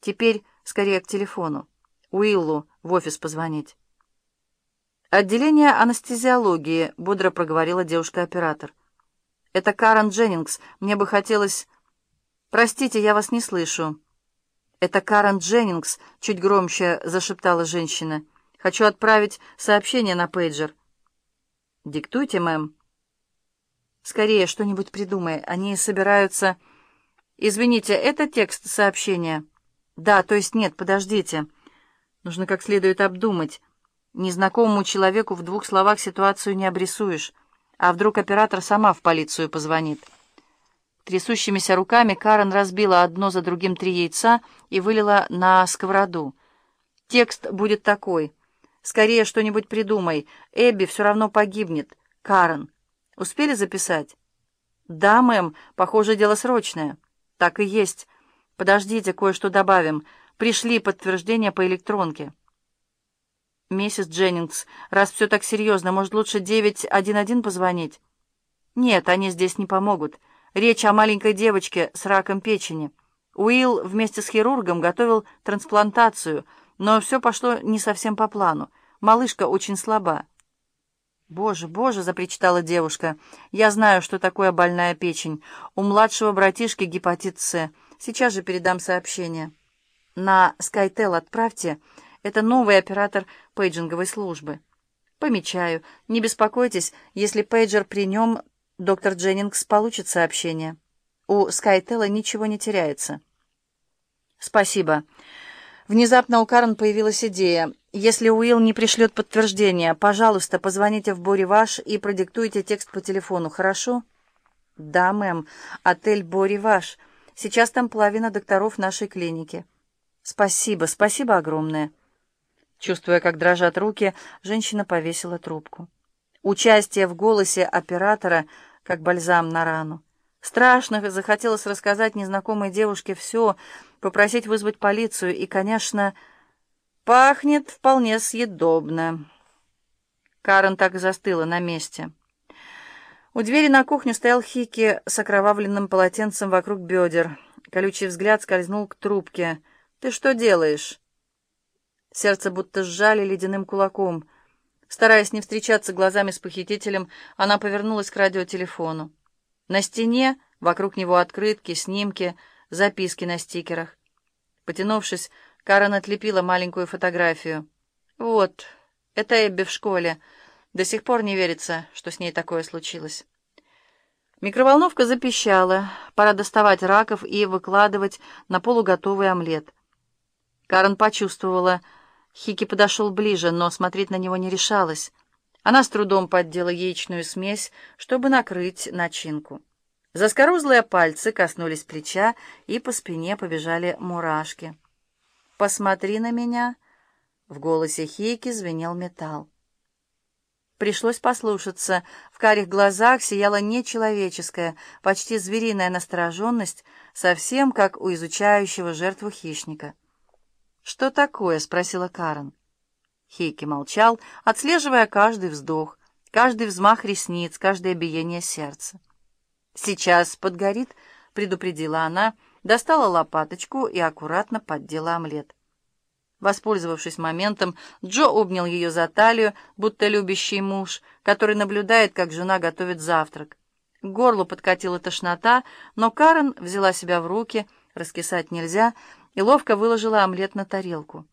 Теперь скорее к телефону. Уиллу в офис позвонить. «Отделение анестезиологии», — бодро проговорила девушка-оператор. «Это Карен Дженнингс. Мне бы хотелось...» «Простите, я вас не слышу». «Это Карен Дженнингс», — чуть громче зашептала женщина. «Хочу отправить сообщение на пейджер». «Диктуйте, мэм». «Скорее что-нибудь придумай. Они собираются...» «Извините, это текст сообщения?» «Да, то есть нет, подождите. Нужно как следует обдумать». Незнакомому человеку в двух словах ситуацию не обрисуешь. А вдруг оператор сама в полицию позвонит? Трясущимися руками Карен разбила одно за другим три яйца и вылила на сковороду. Текст будет такой. «Скорее что-нибудь придумай. Эбби все равно погибнет. Карен. Успели записать?» «Да, мэм. Похоже, дело срочное». «Так и есть. Подождите, кое-что добавим. Пришли подтверждения по электронке». «Миссис Дженнингс, раз все так серьезно, может, лучше 911 позвонить?» «Нет, они здесь не помогут. Речь о маленькой девочке с раком печени. Уилл вместе с хирургом готовил трансплантацию, но все пошло не совсем по плану. Малышка очень слаба». «Боже, боже!» — запричитала девушка. «Я знаю, что такое больная печень. У младшего братишки гепатит С. Сейчас же передам сообщение. На Скайтел отправьте...» Это новый оператор пейджинговой службы. Помечаю. Не беспокойтесь, если пейджер при нем, доктор Дженнингс получит сообщение. У Скайтелла ничего не теряется. Спасибо. Внезапно у Карен появилась идея. Если Уилл не пришлет подтверждение, пожалуйста, позвоните в Бориваш и продиктуйте текст по телефону, хорошо? Да, мэм. Отель Бориваш. Сейчас там половина докторов нашей клиники. Спасибо, спасибо огромное. Чувствуя, как дрожат руки, женщина повесила трубку. Участие в голосе оператора, как бальзам на рану. Страшно захотелось рассказать незнакомой девушке все, попросить вызвать полицию, и, конечно, пахнет вполне съедобно. Карен так застыла на месте. У двери на кухню стоял Хики с окровавленным полотенцем вокруг бедер. Колючий взгляд скользнул к трубке. «Ты что делаешь?» Сердце будто сжали ледяным кулаком. Стараясь не встречаться глазами с похитителем, она повернулась к радиотелефону. На стене, вокруг него открытки, снимки, записки на стикерах. Потянувшись, Карен отлепила маленькую фотографию. «Вот, это Эбби в школе. До сих пор не верится, что с ней такое случилось». Микроволновка запищала. Пора доставать раков и выкладывать на полуготовый омлет. Карен почувствовала, Хики подошел ближе, но смотреть на него не решалась. Она с трудом поддела яичную смесь, чтобы накрыть начинку. Заскорузлые пальцы коснулись плеча, и по спине побежали мурашки. «Посмотри на меня!» В голосе Хейки звенел металл. Пришлось послушаться. В карих глазах сияла нечеловеческая, почти звериная настороженность, совсем как у изучающего жертву хищника. «Что такое?» — спросила Карен. Хейки молчал, отслеживая каждый вздох, каждый взмах ресниц, каждое биение сердца. «Сейчас подгорит», — предупредила она, достала лопаточку и аккуратно поддела омлет. Воспользовавшись моментом, Джо обнял ее за талию, будто любящий муж, который наблюдает, как жена готовит завтрак. К горлу подкатила тошнота, но Карен взяла себя в руки, раскисать нельзя — и ловко выложила омлет на тарелку.